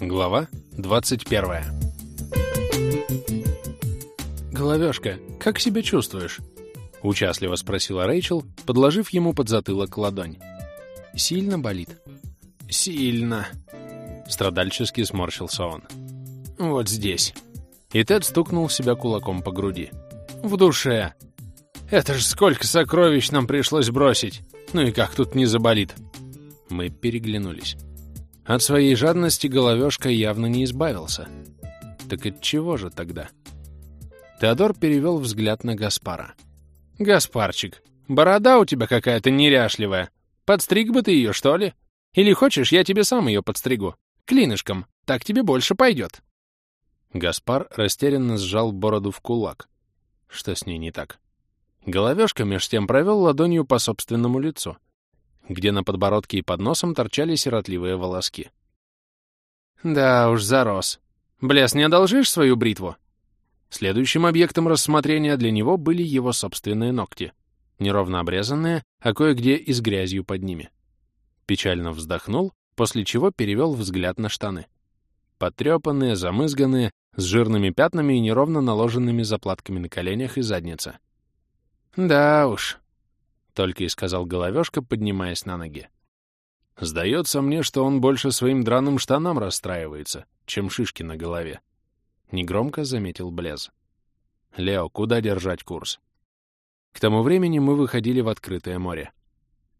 Глава 21 «Головёшка, как себя чувствуешь?» — участливо спросила Рэйчел, подложив ему под затылок ладонь. «Сильно болит?» «Сильно», — страдальчески сморщился он. «Вот здесь». И Тед стукнул себя кулаком по груди. «В душе! Это ж сколько сокровищ нам пришлось бросить! Ну и как тут не заболит?» Мы переглянулись. От своей жадности головешка явно не избавился. Так от чего же тогда? Теодор перевел взгляд на Гаспара. «Гаспарчик, борода у тебя какая-то неряшливая. Подстриг бы ты ее, что ли? Или хочешь, я тебе сам ее подстригу? Клинышком. Так тебе больше пойдет». Гаспар растерянно сжал бороду в кулак. Что с ней не так? Головешка меж тем провел ладонью по собственному лицу где на подбородке и под носом торчали сиротливые волоски. «Да уж, зарос. Блес, не одолжишь свою бритву?» Следующим объектом рассмотрения для него были его собственные ногти, неровно обрезанные, а кое-где и с грязью под ними. Печально вздохнул, после чего перевел взгляд на штаны. Потрепанные, замызганные, с жирными пятнами и неровно наложенными заплатками на коленях и заднице. «Да уж», только и сказал Головешка, поднимаясь на ноги. Сдается мне, что он больше своим драным штанам расстраивается, чем шишки на голове. Негромко заметил Блез. «Лео, куда держать курс?» К тому времени мы выходили в открытое море.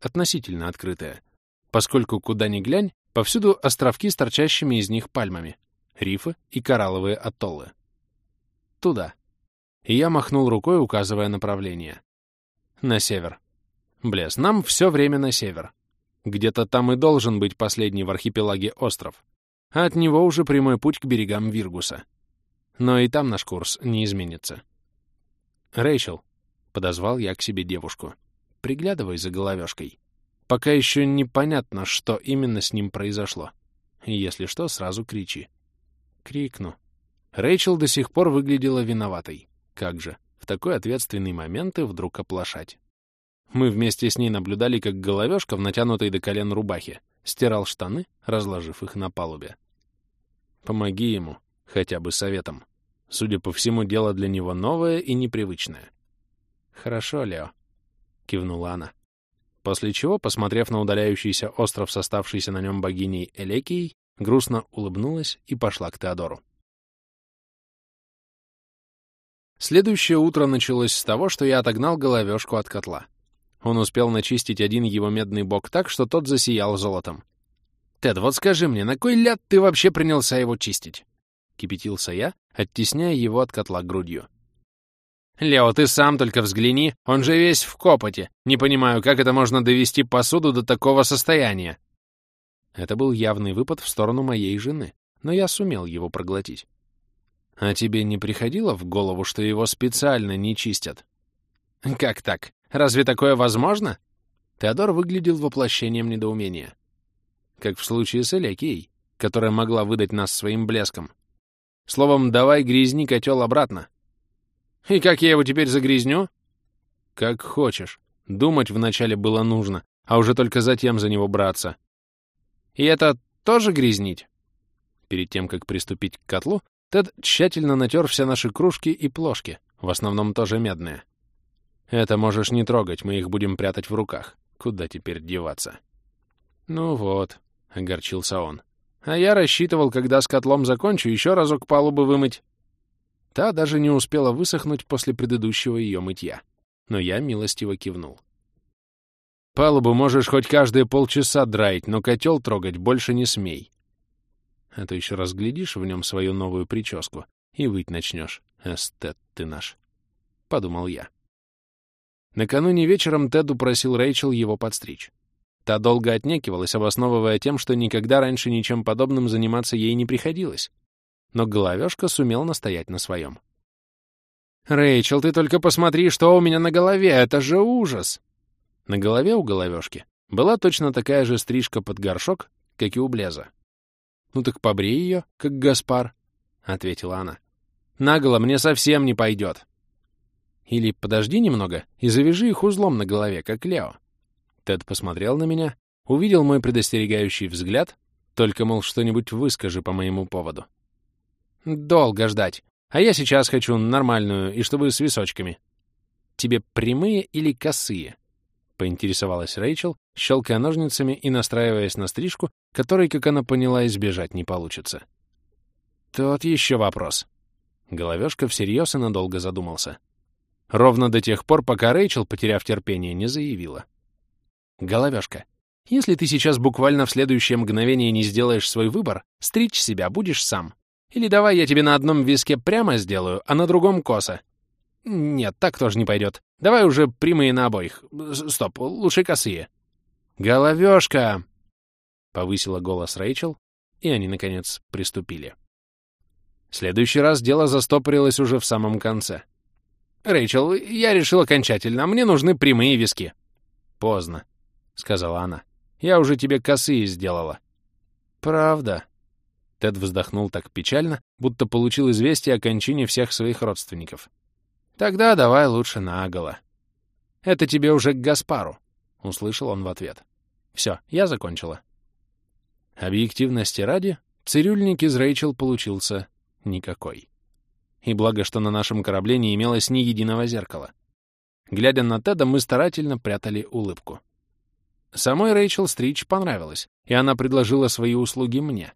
Относительно открытое, поскольку куда ни глянь, повсюду островки с торчащими из них пальмами, рифы и коралловые атоллы. Туда. И я махнул рукой, указывая направление. На север. Блес, нам все время на север. Где-то там и должен быть последний в архипелаге остров. А от него уже прямой путь к берегам Виргуса. Но и там наш курс не изменится. «Рэйчел», — подозвал я к себе девушку, — «приглядывай за головешкой. Пока еще непонятно, что именно с ним произошло. Если что, сразу кричи». Крикну. Рэйчел до сих пор выглядела виноватой. Как же, в такой ответственный момент и вдруг оплошать. Мы вместе с ней наблюдали, как головешка в натянутой до колен рубахе стирал штаны, разложив их на палубе. Помоги ему, хотя бы советом. Судя по всему, дело для него новое и непривычное. «Хорошо, Лео», — кивнула она. После чего, посмотрев на удаляющийся остров с оставшейся на нем богиней Элекией, грустно улыбнулась и пошла к Теодору. Следующее утро началось с того, что я отогнал головешку от котла. Он успел начистить один его медный бок так, что тот засиял золотом. «Тед, вот скажи мне, на кой ляд ты вообще принялся его чистить?» Кипятился я, оттесняя его от котла грудью. «Лео, ты сам только взгляни, он же весь в копоте. Не понимаю, как это можно довести посуду до такого состояния?» Это был явный выпад в сторону моей жены, но я сумел его проглотить. «А тебе не приходило в голову, что его специально не чистят?» «Как так? Разве такое возможно?» Теодор выглядел воплощением недоумения. Как в случае с Элякией, которая могла выдать нас своим блеском. Словом, давай грязни котел обратно. И как я его теперь загрязню? Как хочешь. Думать вначале было нужно, а уже только затем за него браться. И это тоже грязнить? Перед тем, как приступить к котлу, Тед тщательно натер все наши кружки и плошки, в основном тоже медные. Это можешь не трогать, мы их будем прятать в руках. Куда теперь деваться? Ну вот, — огорчился он. А я рассчитывал, когда с котлом закончу, еще разок палубы вымыть. Та даже не успела высохнуть после предыдущего ее мытья. Но я милостиво кивнул. Палубу можешь хоть каждые полчаса драить, но котел трогать больше не смей. А то еще разглядишь в нем свою новую прическу и выть начнешь. Эстет ты наш, — подумал я. Накануне вечером Тед упросил Рэйчел его подстричь. Та долго отнекивалась, обосновывая тем, что никогда раньше ничем подобным заниматься ей не приходилось. Но головешка сумел настоять на своем. «Рэйчел, ты только посмотри, что у меня на голове! Это же ужас!» На голове у головешки была точно такая же стрижка под горшок, как и у Блеза. «Ну так побрей ее, как Гаспар», — ответила она. «Наголо мне совсем не пойдет». Или подожди немного и завяжи их узлом на голове, как Лео. Тед посмотрел на меня, увидел мой предостерегающий взгляд, Только, мол, что-нибудь выскажи по моему поводу. Долго ждать. А я сейчас хочу нормальную, и чтобы с височками. Тебе прямые или косые? Поинтересовалась Рэйчел, щелкая ножницами и настраиваясь на стрижку, которой, как она поняла, избежать не получится. Тот еще вопрос. Головешка всерьез и надолго задумался. Ровно до тех пор, пока Рэйчел, потеряв терпение, не заявила. «Головешка, если ты сейчас буквально в следующее мгновение не сделаешь свой выбор, стричь себя будешь сам. Или давай я тебе на одном виске прямо сделаю, а на другом косо. Нет, так тоже не пойдет. Давай уже прямые на обоих. Стоп, лучше косые». «Головешка!» — повысила голос Рэйчел, и они, наконец, приступили. следующий раз дело застопорилось уже в самом конце. «Рэйчел, я решил окончательно. Мне нужны прямые виски». «Поздно», — сказала она. «Я уже тебе косые сделала». «Правда?» Тед вздохнул так печально, будто получил известие о кончине всех своих родственников. «Тогда давай лучше наголо». «Это тебе уже к Гаспару», — услышал он в ответ. «Все, я закончила». Объективности ради, цирюльник из Рэйчел получился никакой. И благо, что на нашем корабле не имелось ни единого зеркала. Глядя на Теда, мы старательно прятали улыбку. Самой Рэйчел Стрич понравилось, и она предложила свои услуги мне.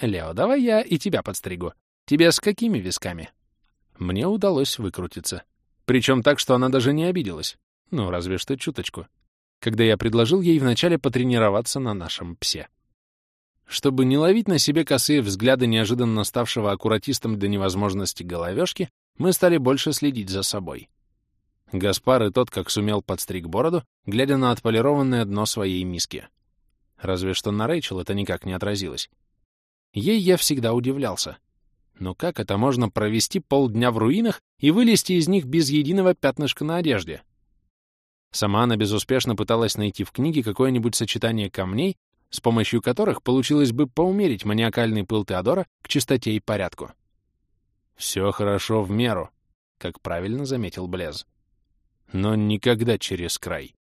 «Лео, давай я и тебя подстригу. Тебе с какими висками?» Мне удалось выкрутиться. Причем так, что она даже не обиделась. Ну, разве что чуточку. Когда я предложил ей вначале потренироваться на нашем псе. Чтобы не ловить на себе косые взгляды неожиданно ставшего аккуратистом до невозможности головешки, мы стали больше следить за собой. Гаспар и тот, как сумел, подстриг бороду, глядя на отполированное дно своей миски. Разве что на Рэйчел это никак не отразилось. Ей я всегда удивлялся. Но как это можно провести полдня в руинах и вылезти из них без единого пятнышка на одежде? Сама она безуспешно пыталась найти в книге какое-нибудь сочетание камней, с помощью которых получилось бы поумерить маниакальный пыл Теодора к чистоте и порядку. «Все хорошо в меру», — как правильно заметил Блез. «Но никогда через край».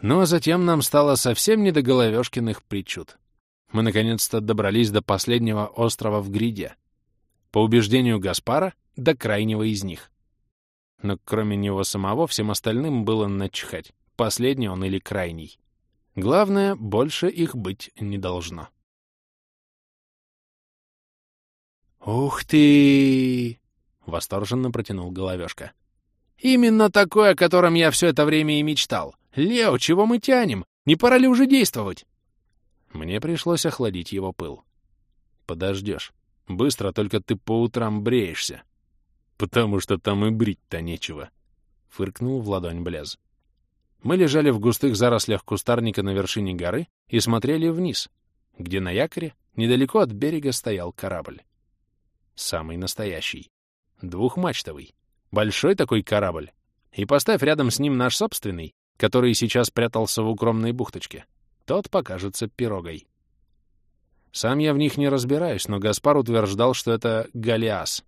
Ну а затем нам стало совсем не до головешкиных причуд. Мы наконец-то добрались до последнего острова в гриде. По убеждению Гаспара, до крайнего из них. Но кроме него самого, всем остальным было начхать, последний он или крайний. Главное, больше их быть не должно. «Ух ты!» — восторженно протянул головешка. «Именно такое, о котором я все это время и мечтал. Лео, чего мы тянем? Не пора ли уже действовать?» Мне пришлось охладить его пыл. «Подождешь. Быстро, только ты по утрам бреешься». «Потому что там и брить-то нечего», — фыркнул в ладонь Блез. Мы лежали в густых зарослях кустарника на вершине горы и смотрели вниз, где на якоре, недалеко от берега, стоял корабль. Самый настоящий. Двухмачтовый. Большой такой корабль. И поставь рядом с ним наш собственный, который сейчас прятался в укромной бухточке. Тот покажется пирогой. Сам я в них не разбираюсь, но Гаспар утверждал, что это Голиас.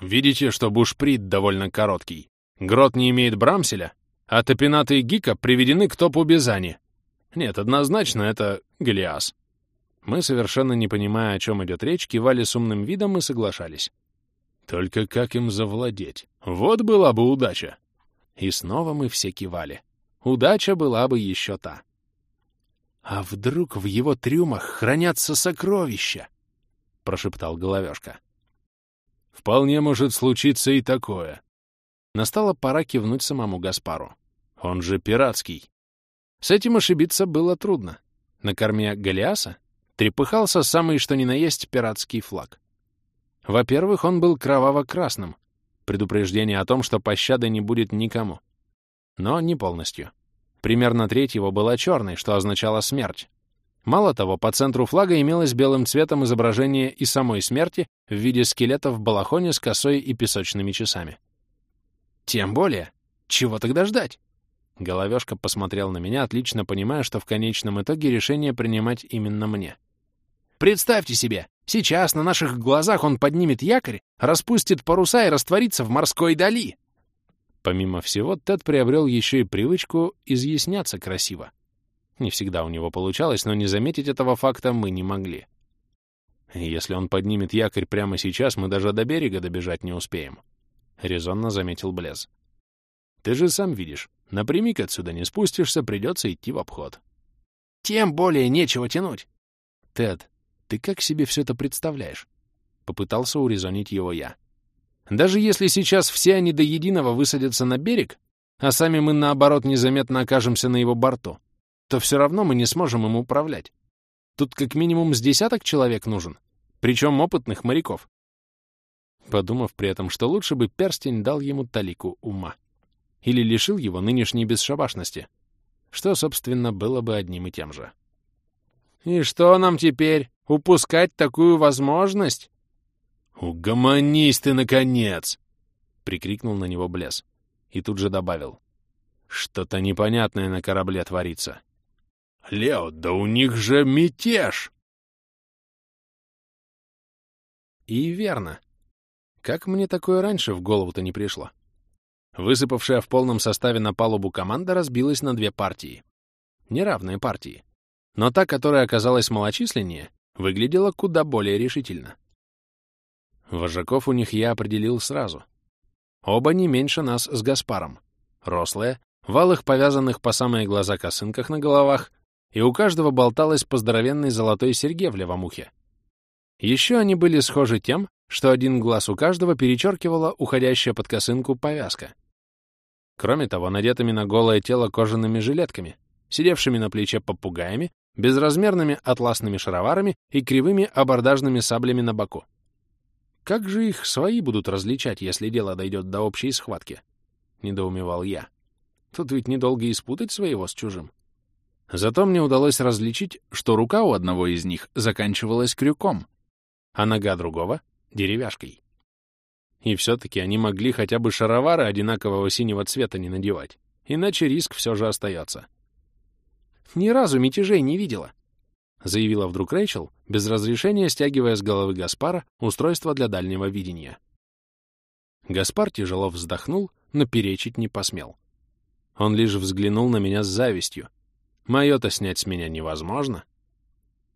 Видите, что бушприт довольно короткий. Грот не имеет брамселя, а топинаты Гика приведены к топу Бизани. Нет, однозначно это Голиас. Мы, совершенно не понимая, о чем идет речь, кивали с умным видом и соглашались. Только как им завладеть? Вот была бы удача. И снова мы все кивали. Удача была бы еще та. А вдруг в его трюмах хранятся сокровища? Прошептал Головешка. Вполне может случиться и такое, Настала пора кивнуть самому Гаспару. Он же пиратский. С этим ошибиться было трудно. На корме Голиаса трепыхался самый что ни на есть пиратский флаг. Во-первых, он был кроваво-красным, предупреждение о том, что пощады не будет никому. Но не полностью. Примерно треть его была черной, что означало смерть. Мало того, по центру флага имелось белым цветом изображение и самой смерти в виде скелета в балахоне с косой и песочными часами. Тем более. Чего тогда ждать? Головешка посмотрел на меня, отлично понимая, что в конечном итоге решение принимать именно мне. Представьте себе, сейчас на наших глазах он поднимет якорь, распустит паруса и растворится в морской дали. Помимо всего, Тед приобрел еще и привычку изъясняться красиво. Не всегда у него получалось, но не заметить этого факта мы не могли. Если он поднимет якорь прямо сейчас, мы даже до берега добежать не успеем, — резонно заметил Блез. Ты же сам видишь, напрямик отсюда не спустишься, придется идти в обход. Тем более нечего тянуть. Тед, ты как себе все это представляешь? Попытался урезонить его я. Даже если сейчас все они до единого высадятся на берег, а сами мы, наоборот, незаметно окажемся на его борту, то все равно мы не сможем им управлять. Тут как минимум с десяток человек нужен, причем опытных моряков. Подумав при этом, что лучше бы перстень дал ему талику ума. Или лишил его нынешней бесшабашности, что, собственно, было бы одним и тем же. «И что нам теперь? Упускать такую возможность?» «Угомонись ты, наконец!» — прикрикнул на него Блес. И тут же добавил. «Что-то непонятное на корабле творится. Лео, да у них же мятеж!» И верно. Как мне такое раньше в голову-то не пришло? Высыпавшая в полном составе на палубу команда разбилась на две партии. Неравные партии. Но та, которая оказалась малочисленнее, выглядела куда более решительно. Вожаков у них я определил сразу. Оба не меньше нас с Гаспаром. Рослые, валых повязанных по самые глаза косынках на головах, и у каждого болталась по здоровенной золотой серьге в левом ухе. Еще они были схожи тем, что один глаз у каждого перечеркивала уходящая под косынку повязка. Кроме того, надетыми на голое тело кожаными жилетками, сидевшими на плече попугаями, безразмерными атласными шароварами и кривыми абордажными саблями на боку. Как же их свои будут различать, если дело дойдет до общей схватки? Недоумевал я. Тут ведь недолго и спутать своего с чужим. Зато мне удалось различить, что рука у одного из них заканчивалась крюком, а нога другого — деревяшкой. И все-таки они могли хотя бы шаровары одинакового синего цвета не надевать, иначе риск все же остается. «Ни разу мятежей не видела», — заявила вдруг Рэйчел, без разрешения стягивая с головы Гаспара устройство для дальнего видения. Гаспар тяжело вздохнул, но перечить не посмел. Он лишь взглянул на меня с завистью, Мое-то снять с меня невозможно.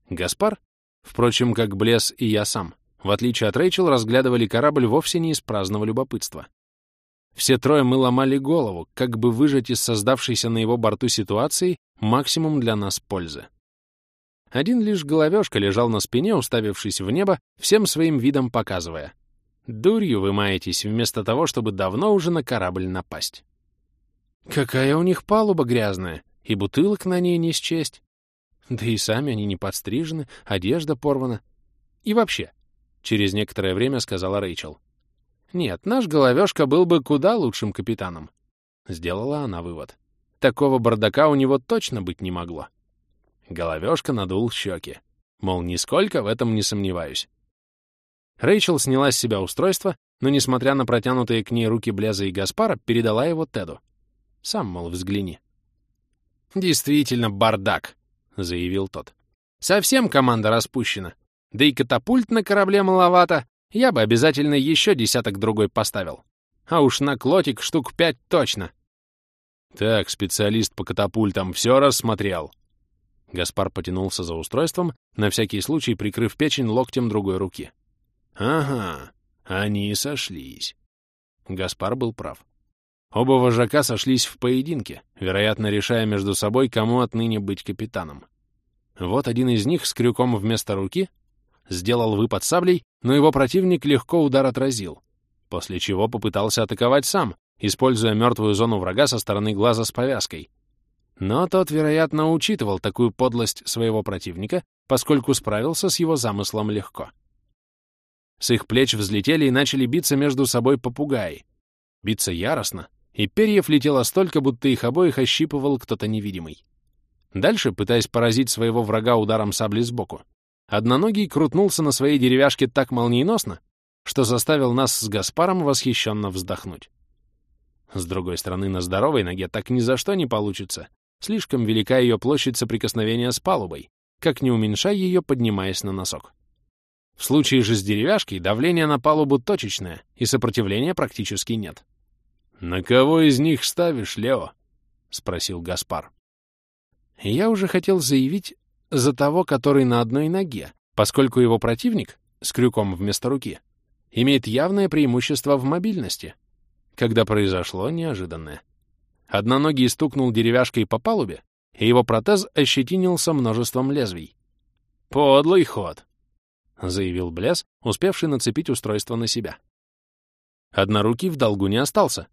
Гаспар, впрочем, как Блес и я сам, в отличие от Рэйчел, разглядывали корабль вовсе не из праздного любопытства. Все трое мы ломали голову, как бы выжать из создавшейся на его борту ситуации максимум для нас пользы. Один лишь головешка лежал на спине, уставившись в небо, всем своим видом показывая. Дурью вы маетесь вместо того, чтобы давно уже на корабль напасть. «Какая у них палуба грязная!» и бутылок на ней не счесть. Да и сами они не подстрижены, одежда порвана. И вообще, через некоторое время сказала Рэйчел. Нет, наш головешка был бы куда лучшим капитаном. Сделала она вывод. Такого бардака у него точно быть не могло. Головешка надул щеки. Мол, нисколько в этом не сомневаюсь. Рэйчел сняла с себя устройство, но, несмотря на протянутые к ней руки Блеза и Гаспара, передала его Теду. Сам, мол, взгляни. «Действительно бардак», — заявил тот. «Совсем команда распущена. Да и катапульт на корабле маловато. Я бы обязательно еще десяток другой поставил. А уж на клотик штук пять точно». «Так, специалист по катапультам все рассмотрел». Гаспар потянулся за устройством, на всякий случай прикрыв печень локтем другой руки. «Ага, они сошлись». Гаспар был прав. Оба вожака сошлись в поединке, вероятно, решая между собой, кому отныне быть капитаном. Вот один из них с крюком вместо руки сделал выпад саблей, но его противник легко удар отразил, после чего попытался атаковать сам, используя мертвую зону врага со стороны глаза с повязкой. Но тот, вероятно, учитывал такую подлость своего противника, поскольку справился с его замыслом легко. С их плеч взлетели и начали биться между собой попугаи. Биться яростно, и перьев летело столько, будто их обоих ощипывал кто-то невидимый. Дальше, пытаясь поразить своего врага ударом сабли сбоку, одноногий крутнулся на своей деревяшке так молниеносно, что заставил нас с Гаспаром восхищенно вздохнуть. С другой стороны, на здоровой ноге так ни за что не получится. Слишком велика ее площадь соприкосновения с палубой, как не уменьшай ее, поднимаясь на носок. В случае же с деревяшкой давление на палубу точечное, и сопротивления практически нет. «На кого из них ставишь, Лео?» — спросил Гаспар. Я уже хотел заявить за того, который на одной ноге, поскольку его противник, с крюком вместо руки, имеет явное преимущество в мобильности, когда произошло неожиданное. Одноногий стукнул деревяшкой по палубе, и его протез ощетинился множеством лезвий. «Подлый ход!» — заявил Блес, успевший нацепить устройство на себя. Однорукий в долгу не остался.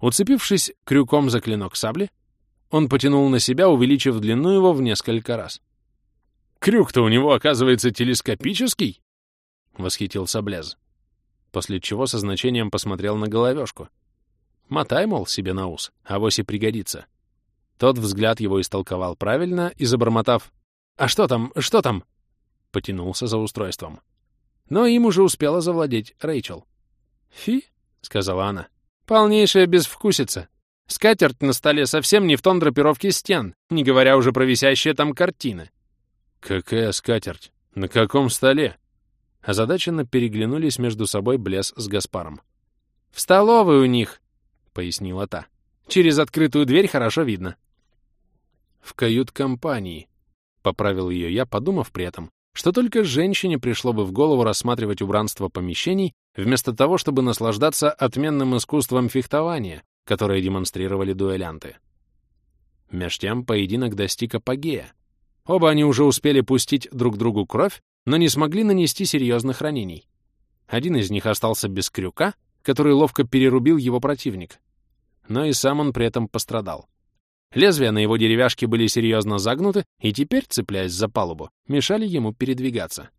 Уцепившись крюком за клинок сабли, он потянул на себя, увеличив длину его в несколько раз. «Крюк-то у него, оказывается, телескопический!» — восхитился Блез. После чего со значением посмотрел на головешку. «Мотай, мол, себе на ус, авось и пригодится». Тот взгляд его истолковал правильно и, забормотав «А что там, что там?» потянулся за устройством. Но им уже успела завладеть Рэйчел. «Фи», — сказала она, — «полнейшая безвкусица. Скатерть на столе совсем не в тон драпировки стен, не говоря уже про висящие там картины». «Какая скатерть? На каком столе?» Озадаченно переглянулись между собой Блес с Гаспаром. «В столовой у них», — пояснила та. «Через открытую дверь хорошо видно». «В кают-компании», — поправил ее я, подумав при этом, что только женщине пришло бы в голову рассматривать убранство помещений, вместо того, чтобы наслаждаться отменным искусством фехтования, которое демонстрировали дуэлянты. Меж тем поединок достиг апогея. Оба они уже успели пустить друг другу кровь, но не смогли нанести серьезных ранений. Один из них остался без крюка, который ловко перерубил его противник. Но и сам он при этом пострадал. Лезвия на его деревяшке были серьезно загнуты и теперь, цепляясь за палубу, мешали ему передвигаться.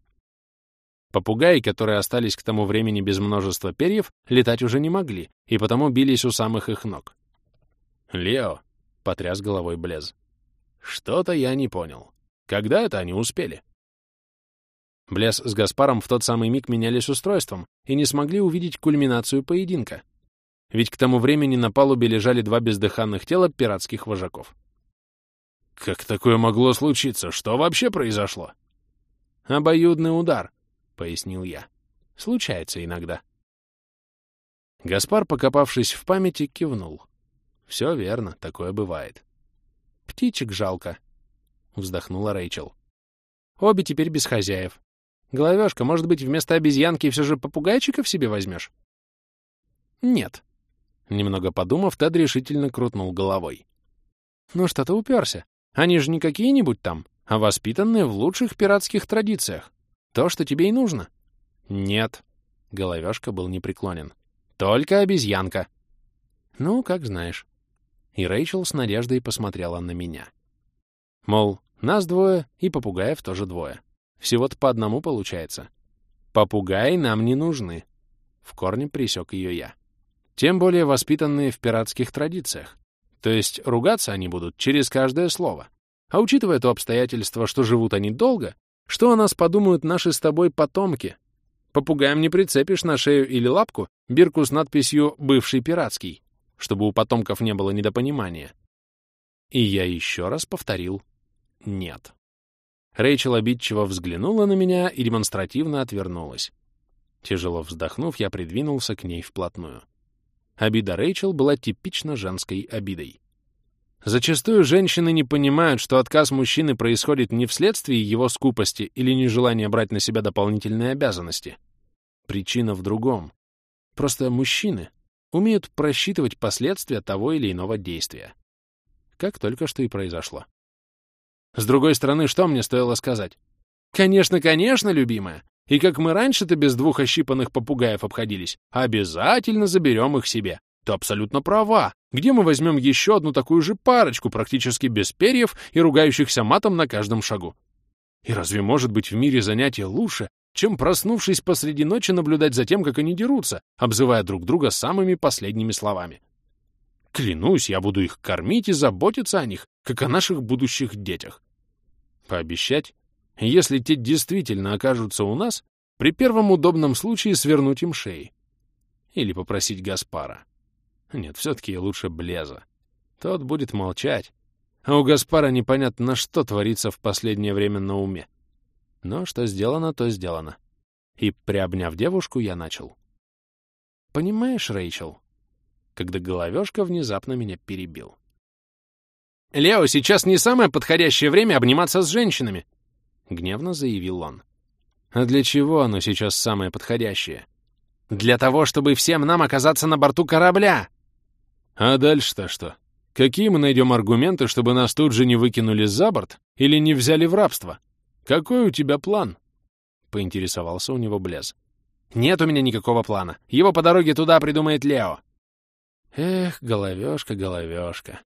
Попугаи, которые остались к тому времени без множества перьев, летать уже не могли, и потому бились у самых их ног. «Лео», — потряс головой Блез, — «что-то я не понял. Когда это они успели?» Блез с Гаспаром в тот самый миг менялись устройством и не смогли увидеть кульминацию поединка, ведь к тому времени на палубе лежали два бездыханных тела пиратских вожаков. «Как такое могло случиться? Что вообще произошло?» «Обоюдный удар», — пояснил я. «Случается иногда». Гаспар, покопавшись в памяти, кивнул. «Все верно, такое бывает». «Птичек жалко», — вздохнула Рэйчел. «Обе теперь без хозяев. Головешка, может быть, вместо обезьянки все же попугайчиков себе возьмешь?» «Нет», Немного подумав, Тед решительно крутнул головой. «Ну что ты уперся? Они же не какие-нибудь там, а воспитанные в лучших пиратских традициях. То, что тебе и нужно». «Нет», — Головешка был непреклонен. «Только обезьянка». «Ну, как знаешь». И Рэйчел с надеждой посмотрела на меня. Мол, нас двое, и попугаев тоже двое. Всего-то по одному получается. Попугаи нам не нужны. В корне присек ее я тем более воспитанные в пиратских традициях. То есть ругаться они будут через каждое слово. А учитывая то обстоятельство, что живут они долго, что о нас подумают наши с тобой потомки? Попугаем не прицепишь на шею или лапку бирку с надписью «Бывший пиратский», чтобы у потомков не было недопонимания. И я еще раз повторил «нет». Рэйчел обидчиво взглянула на меня и демонстративно отвернулась. Тяжело вздохнув, я придвинулся к ней вплотную. Обида Рэйчел была типично женской обидой. Зачастую женщины не понимают, что отказ мужчины происходит не вследствие его скупости или нежелания брать на себя дополнительные обязанности. Причина в другом. Просто мужчины умеют просчитывать последствия того или иного действия. Как только что и произошло. С другой стороны, что мне стоило сказать? «Конечно, конечно, любимая. И как мы раньше-то без двух ощипанных попугаев обходились, обязательно заберем их себе. Ты абсолютно права. Где мы возьмем еще одну такую же парочку, практически без перьев и ругающихся матом на каждом шагу? И разве может быть в мире занятие лучше, чем, проснувшись посреди ночи, наблюдать за тем, как они дерутся, обзывая друг друга самыми последними словами? Клянусь, я буду их кормить и заботиться о них, как о наших будущих детях. Пообещать если те действительно окажутся у нас, при первом удобном случае свернуть им шеи. Или попросить Гаспара. Нет, все-таки лучше Блеза. Тот будет молчать. А у Гаспара непонятно, что творится в последнее время на уме. Но что сделано, то сделано. И, приобняв девушку, я начал. «Понимаешь, Рэйчел?» Когда головешка внезапно меня перебил. Лео, сейчас не самое подходящее время обниматься с женщинами!» — гневно заявил он. «А для чего оно сейчас самое подходящее?» «Для того, чтобы всем нам оказаться на борту корабля!» «А дальше-то что? Какие мы найдем аргументы, чтобы нас тут же не выкинули за борт или не взяли в рабство? Какой у тебя план?» — поинтересовался у него Блез. «Нет у меня никакого плана. Его по дороге туда придумает Лео». «Эх, головешка, головешка.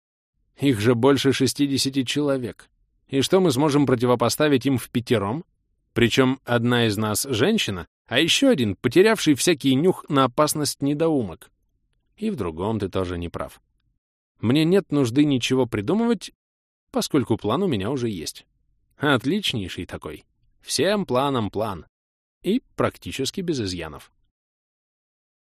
Их же больше шестидесяти человек. И что мы сможем противопоставить им в пятером? Причем одна из нас — женщина, а еще один, потерявший всякий нюх на опасность недоумок. И в другом ты тоже не прав. Мне нет нужды ничего придумывать, поскольку план у меня уже есть. Отличнейший такой. Всем планам план. И практически без изъянов.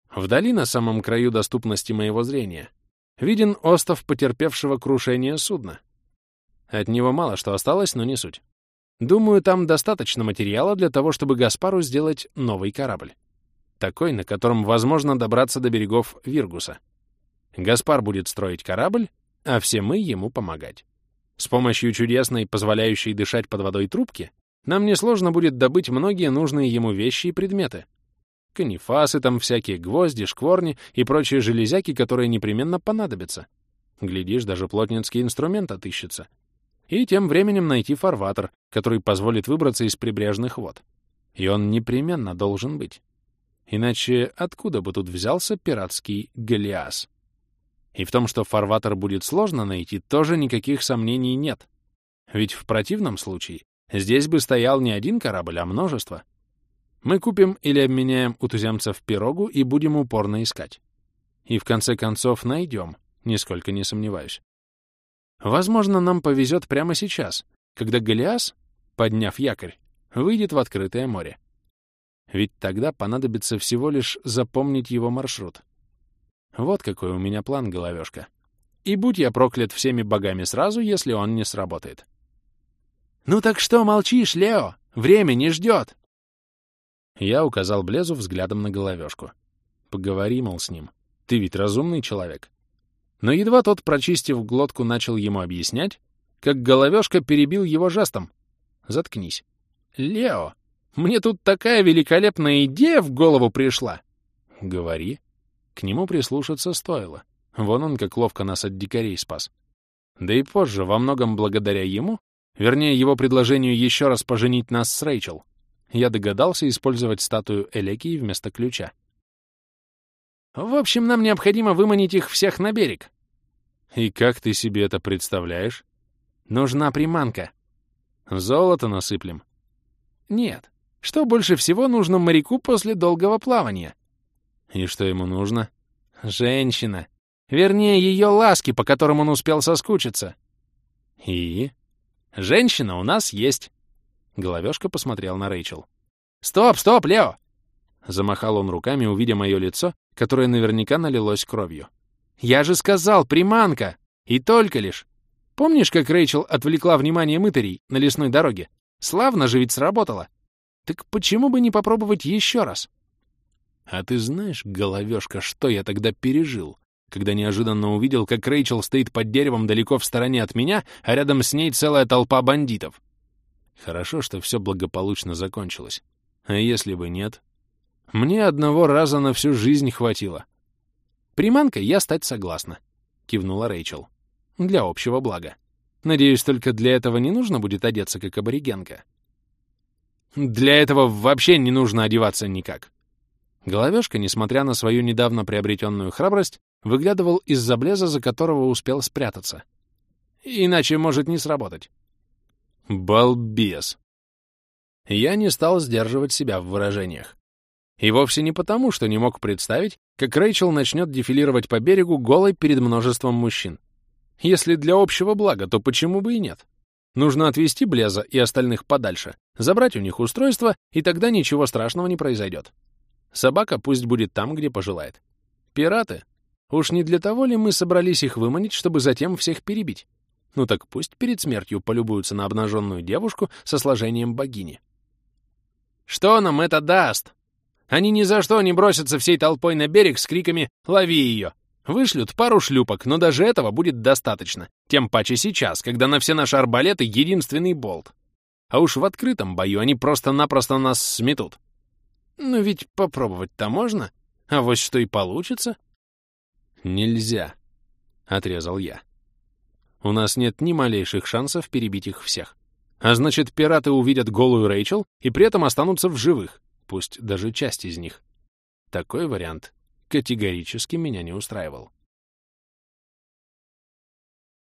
Вдали, на самом краю доступности моего зрения, виден остов потерпевшего крушение судна. От него мало что осталось, но не суть. Думаю, там достаточно материала для того, чтобы Гаспару сделать новый корабль. Такой, на котором возможно добраться до берегов Виргуса. Гаспар будет строить корабль, а все мы ему помогать. С помощью чудесной, позволяющей дышать под водой трубки, нам несложно будет добыть многие нужные ему вещи и предметы. Канифасы там всякие, гвозди, шкворни и прочие железяки, которые непременно понадобятся. Глядишь, даже плотницкий инструмент отыщется и тем временем найти фарватер, который позволит выбраться из прибрежных вод. И он непременно должен быть. Иначе откуда бы тут взялся пиратский Голиас? И в том, что фарватер будет сложно найти, тоже никаких сомнений нет. Ведь в противном случае здесь бы стоял не один корабль, а множество. Мы купим или обменяем у туземцев пирогу и будем упорно искать. И в конце концов найдем, нисколько не сомневаюсь. Возможно, нам повезет прямо сейчас, когда Голиас, подняв якорь, выйдет в открытое море. Ведь тогда понадобится всего лишь запомнить его маршрут. Вот какой у меня план, головешка. И будь я проклят всеми богами сразу, если он не сработает. «Ну так что молчишь, Лео? Время не ждет!» Я указал Блезу взглядом на головешку. «Поговори, мол, с ним. Ты ведь разумный человек. Но едва тот, прочистив глотку, начал ему объяснять, как головешка перебил его жестом. «Заткнись». «Лео, мне тут такая великолепная идея в голову пришла!» «Говори». К нему прислушаться стоило. Вон он как ловко нас от дикарей спас. Да и позже, во многом благодаря ему, вернее, его предложению еще раз поженить нас с Рэйчел, я догадался использовать статую Элекии вместо ключа. В общем, нам необходимо выманить их всех на берег. И как ты себе это представляешь? Нужна приманка. Золото насыплем? Нет. Что больше всего нужно моряку после долгого плавания? И что ему нужно? Женщина. Вернее, ее ласки, по которым он успел соскучиться. И? Женщина у нас есть. Головешка посмотрел на Рэйчел. «Стоп, стоп, Лео!» Замахал он руками, увидя мое лицо, которое наверняка налилось кровью. «Я же сказал, приманка! И только лишь! Помнишь, как Рэйчел отвлекла внимание мытарей на лесной дороге? Славно же ведь сработало! Так почему бы не попробовать еще раз?» «А ты знаешь, головешка, что я тогда пережил?» когда неожиданно увидел, как Рэйчел стоит под деревом далеко в стороне от меня, а рядом с ней целая толпа бандитов. Хорошо, что все благополучно закончилось. А если бы нет? Мне одного раза на всю жизнь хватило. Приманкой я стать согласна, кивнула Рэйчел. Для общего блага. Надеюсь, только для этого не нужно будет одеться как аборигенка. Для этого вообще не нужно одеваться никак. Головешка, несмотря на свою недавно приобретенную храбрость, выглядывал из-за блеза, за которого успел спрятаться. Иначе может не сработать. Балбес. Я не стал сдерживать себя в выражениях. И вовсе не потому, что не мог представить, как Рэйчел начнет дефилировать по берегу голой перед множеством мужчин. Если для общего блага, то почему бы и нет? Нужно отвезти Блеза и остальных подальше, забрать у них устройство, и тогда ничего страшного не произойдет. Собака пусть будет там, где пожелает. Пираты? Уж не для того ли мы собрались их выманить, чтобы затем всех перебить? Ну так пусть перед смертью полюбуются на обнаженную девушку со сложением богини. Что нам это даст? Они ни за что не бросятся всей толпой на берег с криками «Лови ее!» Вышлют пару шлюпок, но даже этого будет достаточно. Тем паче сейчас, когда на все наши арбалеты единственный болт. А уж в открытом бою они просто-напросто нас сметут. Ну ведь попробовать-то можно. А вот что и получится. Нельзя, — отрезал я. У нас нет ни малейших шансов перебить их всех. А значит, пираты увидят голую Рэйчел и при этом останутся в живых, пусть даже часть из них. Такой вариант категорически меня не устраивал.